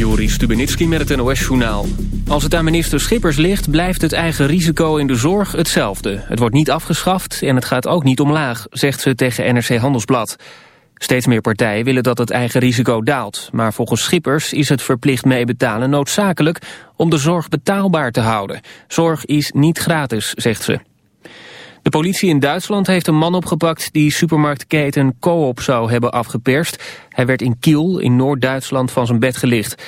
Joris Stubenitski met het NOS-journaal. Als het aan minister Schippers ligt, blijft het eigen risico in de zorg hetzelfde. Het wordt niet afgeschaft en het gaat ook niet omlaag, zegt ze tegen NRC Handelsblad. Steeds meer partijen willen dat het eigen risico daalt. Maar volgens Schippers is het verplicht meebetalen noodzakelijk om de zorg betaalbaar te houden. Zorg is niet gratis, zegt ze. De politie in Duitsland heeft een man opgepakt die supermarktketen Coop zou hebben afgeperst. Hij werd in Kiel in Noord-Duitsland van zijn bed gelicht.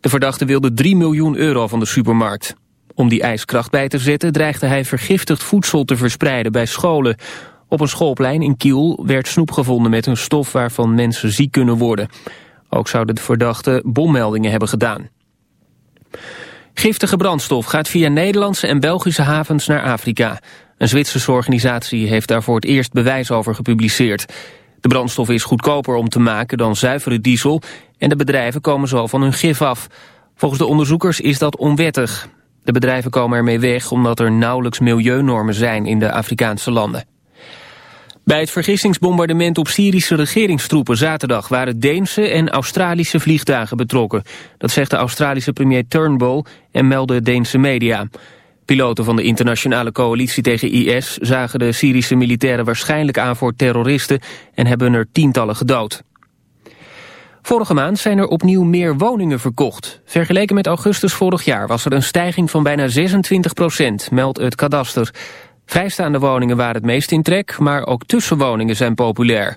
De verdachte wilde 3 miljoen euro van de supermarkt. Om die ijskracht bij te zetten dreigde hij vergiftigd voedsel te verspreiden bij scholen. Op een schoolplein in Kiel werd snoep gevonden met een stof waarvan mensen ziek kunnen worden. Ook zouden de verdachte bommeldingen hebben gedaan. Giftige brandstof gaat via Nederlandse en Belgische havens naar Afrika. Een Zwitserse organisatie heeft daar voor het eerst bewijs over gepubliceerd. De brandstof is goedkoper om te maken dan zuivere diesel... en de bedrijven komen zo van hun gif af. Volgens de onderzoekers is dat onwettig. De bedrijven komen ermee weg omdat er nauwelijks milieunormen zijn in de Afrikaanse landen. Bij het vergissingsbombardement op Syrische regeringstroepen zaterdag waren Deense en Australische vliegtuigen betrokken. Dat zegt de Australische premier Turnbull en melden Deense media. Piloten van de internationale coalitie tegen IS zagen de Syrische militairen waarschijnlijk aan voor terroristen en hebben er tientallen gedood. Vorige maand zijn er opnieuw meer woningen verkocht. Vergeleken met augustus vorig jaar was er een stijging van bijna 26 procent, meldt het kadaster. Vrijstaande woningen waren het meest in trek, maar ook tussenwoningen zijn populair.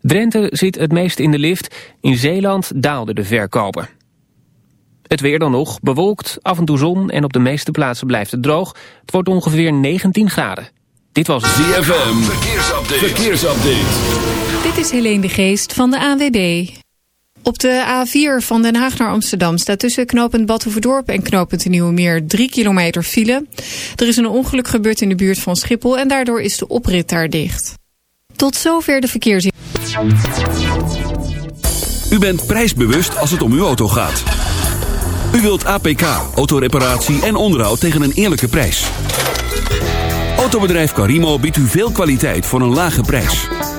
Drenthe zit het meest in de lift, in Zeeland daalden de verkopen. Het weer dan nog, bewolkt, af en toe zon en op de meeste plaatsen blijft het droog. Het wordt ongeveer 19 graden. Dit was het ZFM, verkeersupdate. verkeersupdate. Dit is Helene de Geest van de ANWB. Op de A4 van Den Haag naar Amsterdam staat tussen knooppunt Badhoevedorp en knooppunt Nieuwe Meer 3 kilometer file. Er is een ongeluk gebeurd in de buurt van Schiphol en daardoor is de oprit daar dicht. Tot zover de verkeers. U bent prijsbewust als het om uw auto gaat. U wilt APK, autoreparatie en onderhoud tegen een eerlijke prijs. Autobedrijf Carimo biedt u veel kwaliteit voor een lage prijs.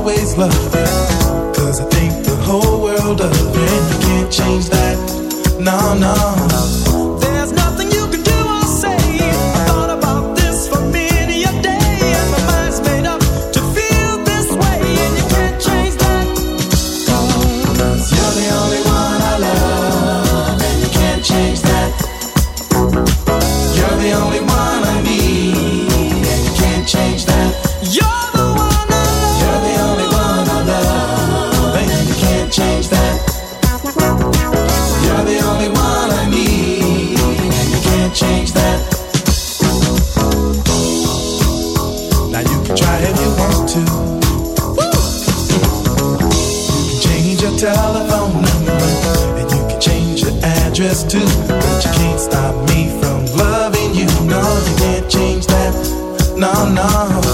Always love you. Cause I think the whole world of. And you can't change that. No, no. No, no.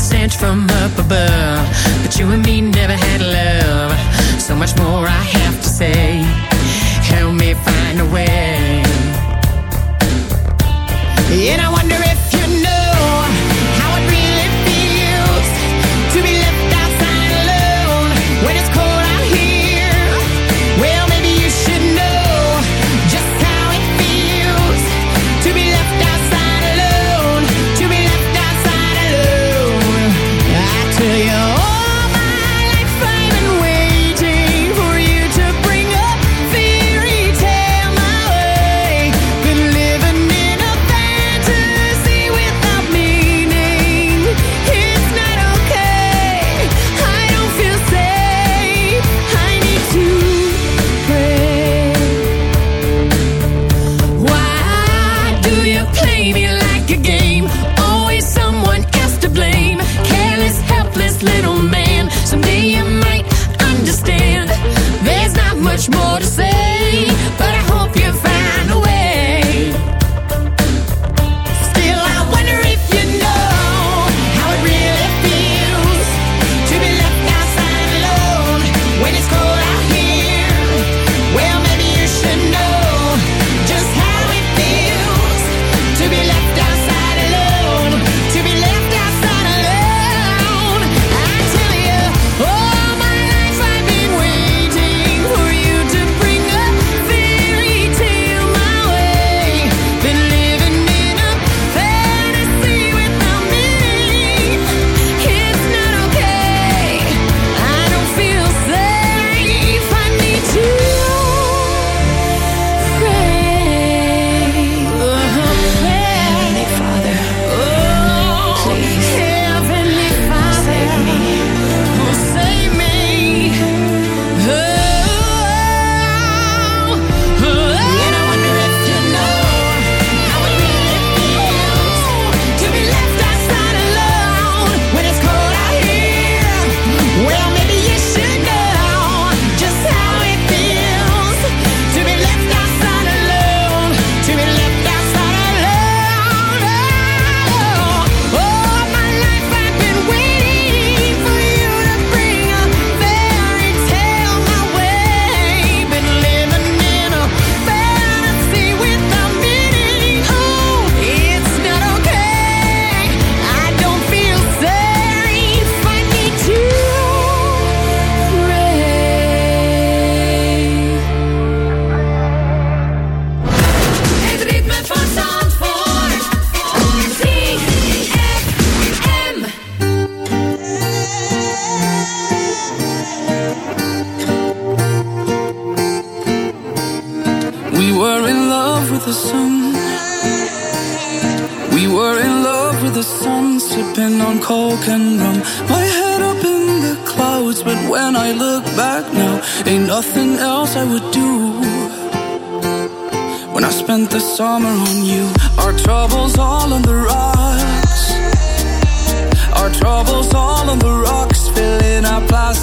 Sent from up above. But you and me never had love. So much more I have to say.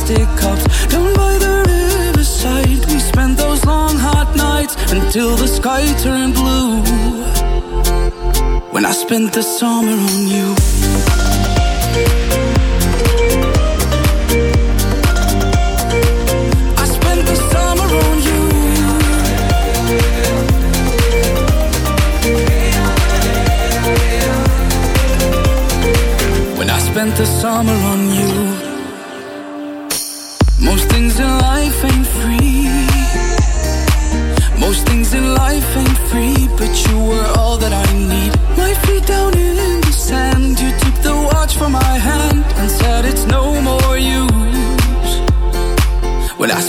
Plastic cups. Down by the riverside, we spent those long hot nights until the sky turned blue. When I spent the summer on you. I spent the summer on you. When I spent the summer on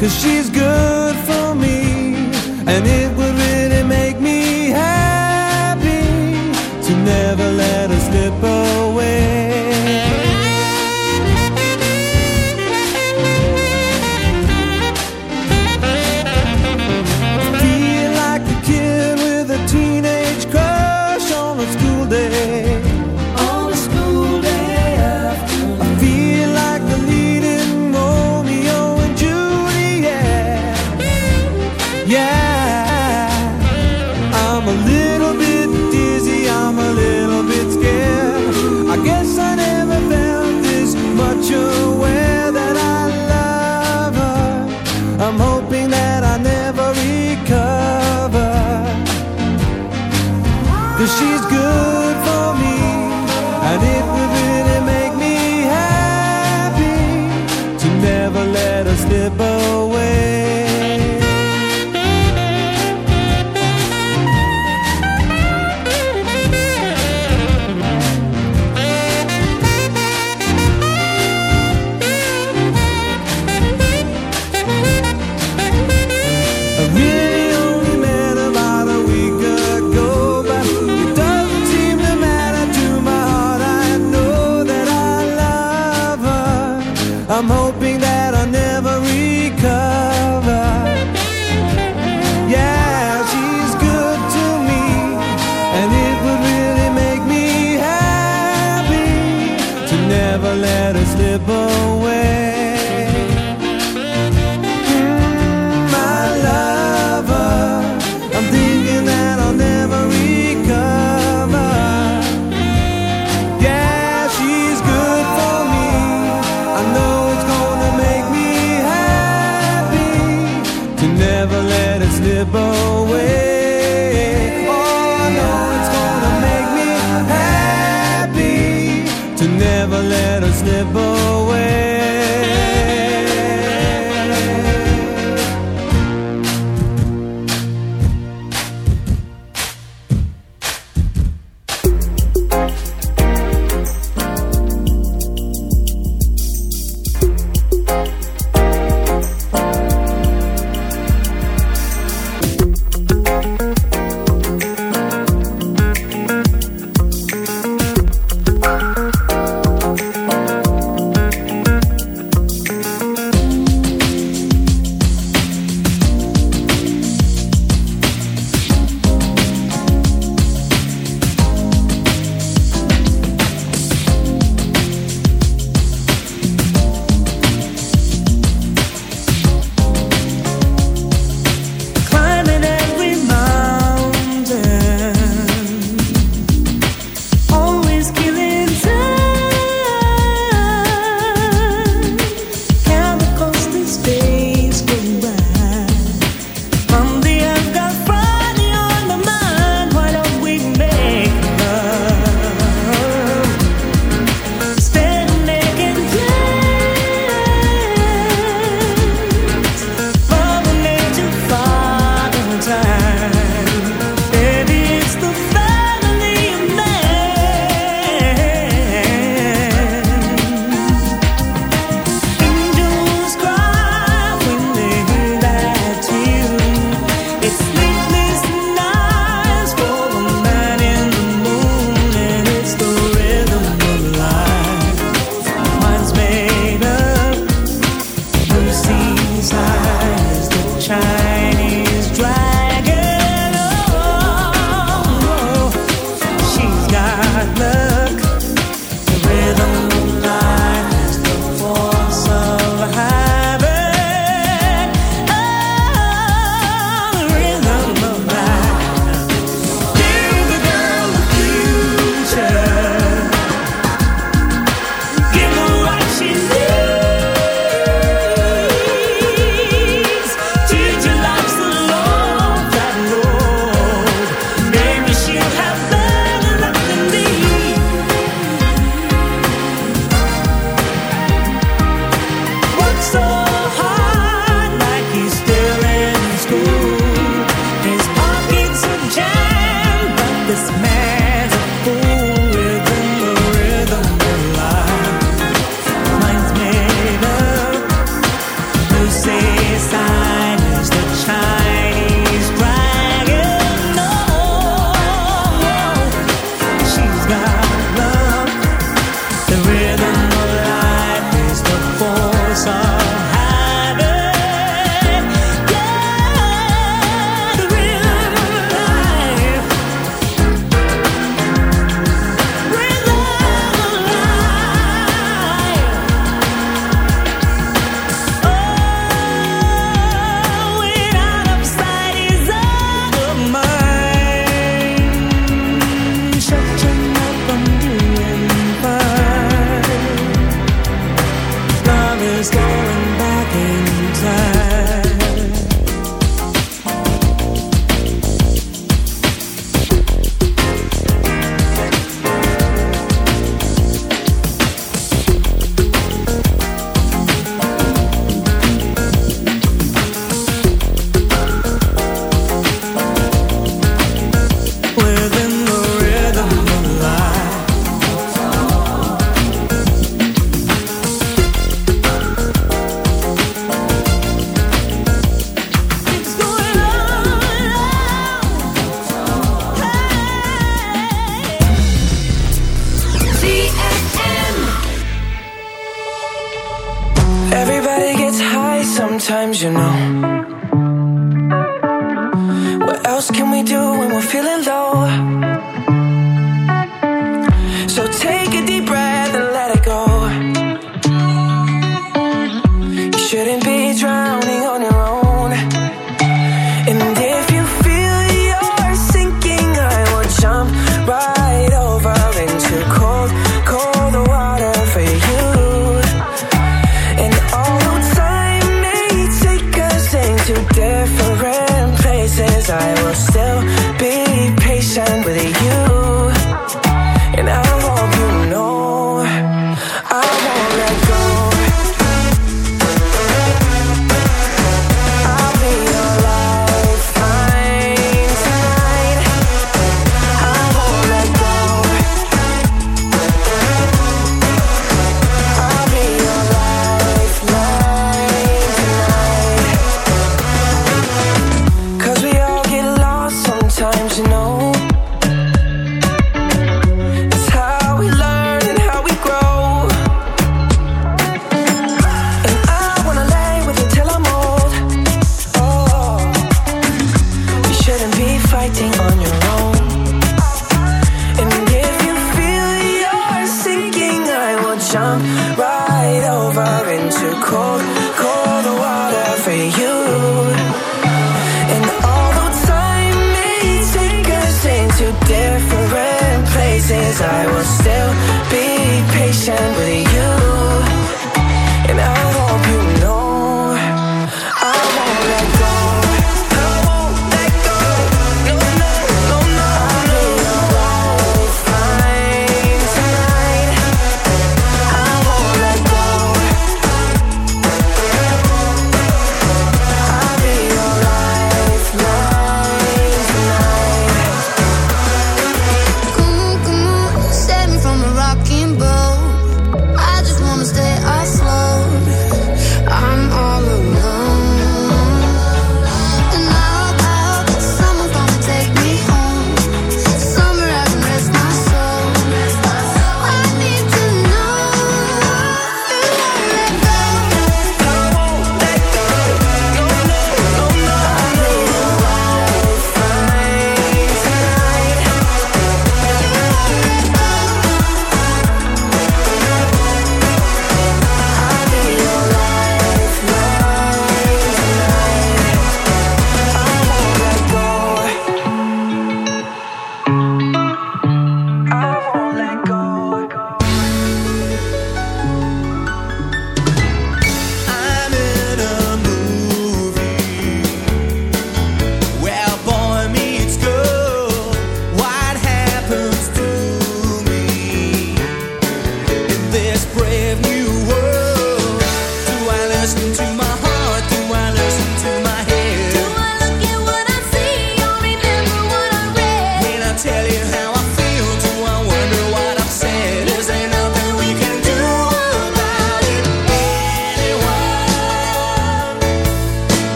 Cause she's good.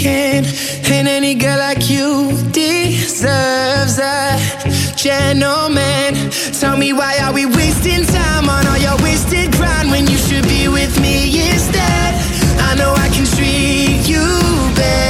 can. And any girl like you deserves a gentleman. Tell me why are we wasting time on all your wasted grind when you should be with me instead? I know I can treat you better.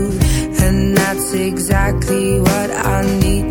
Exactly what I need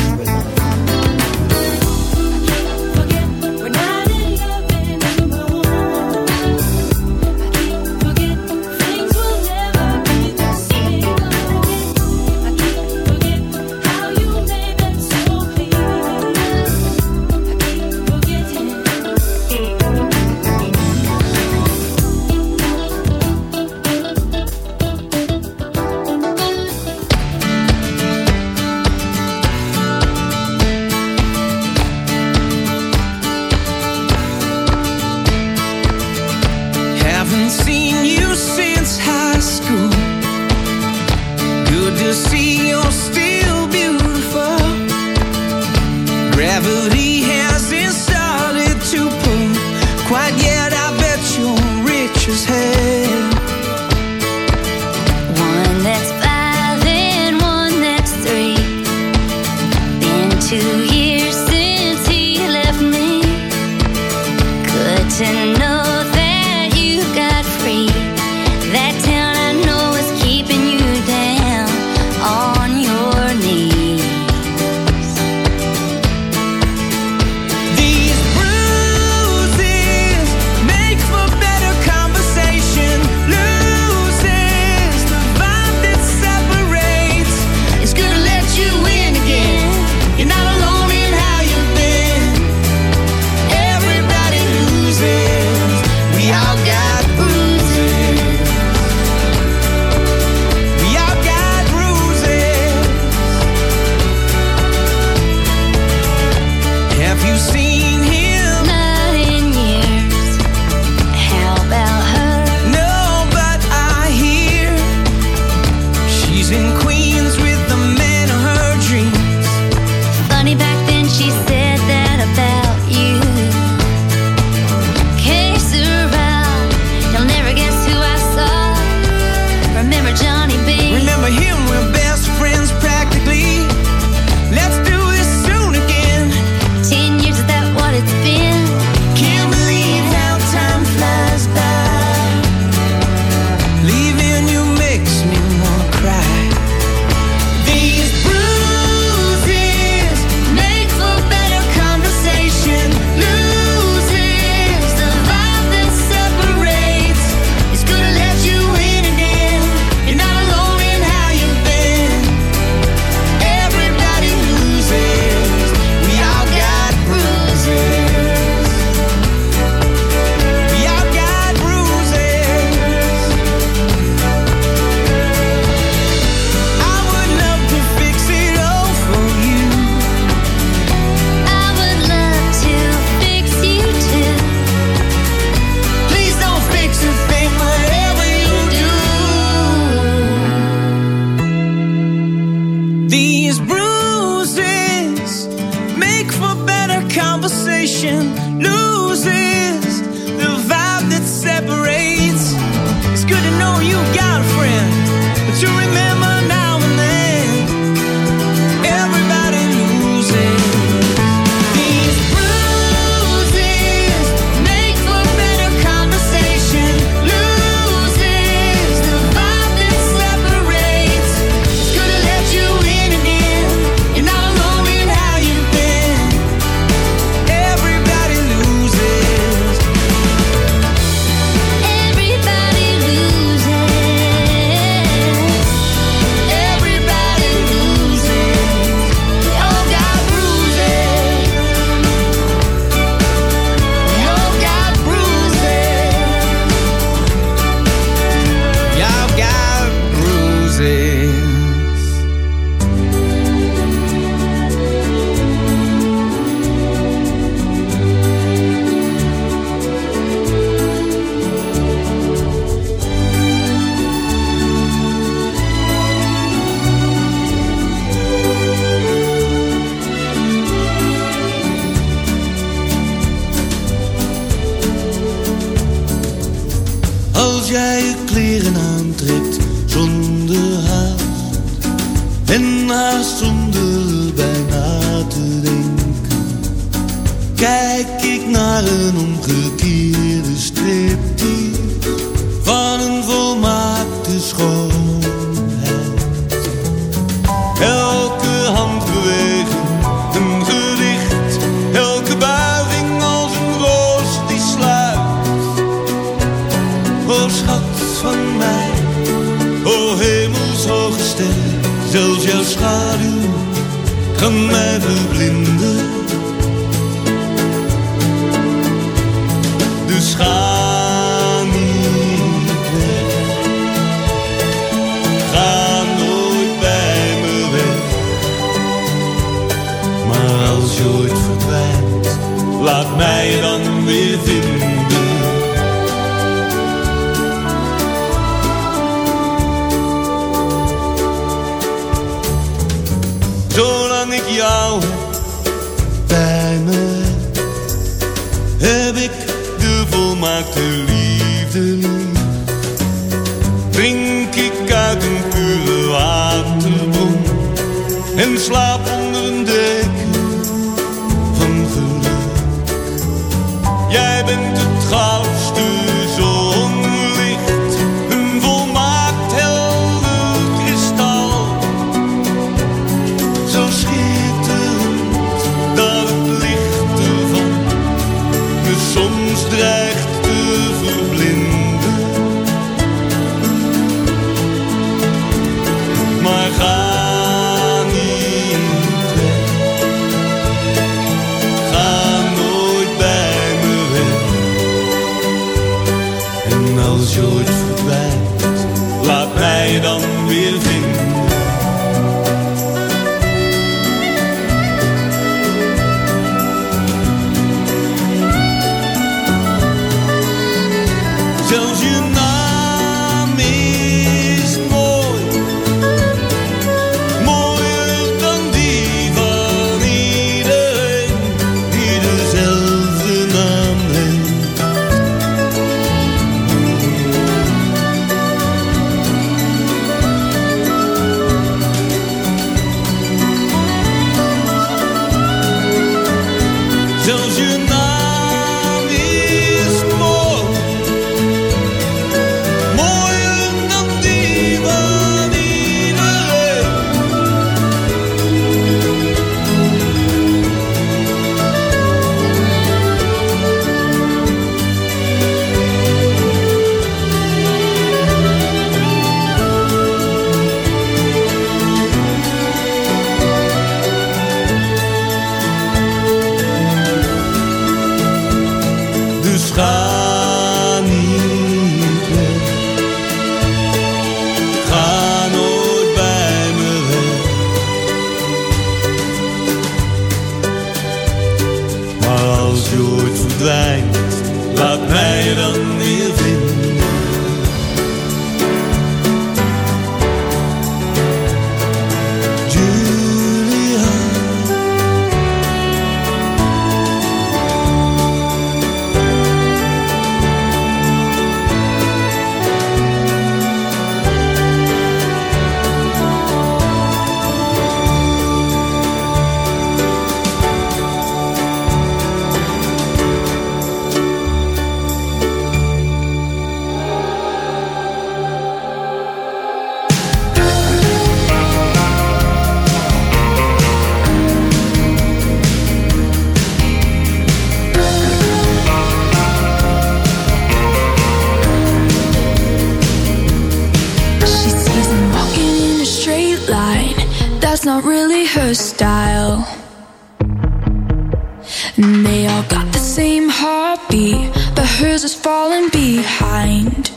behind.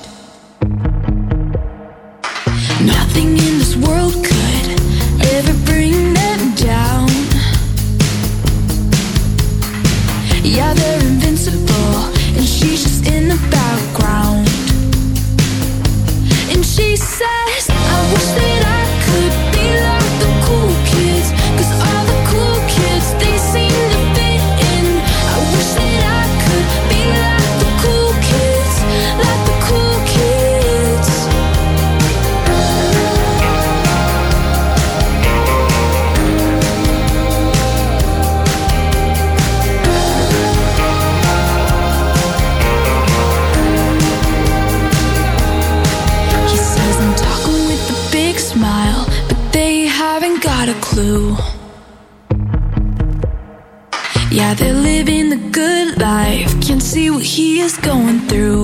Nothing in this world could ever bring them down. Yeah, they're invincible, and she's just in the background. he is going through.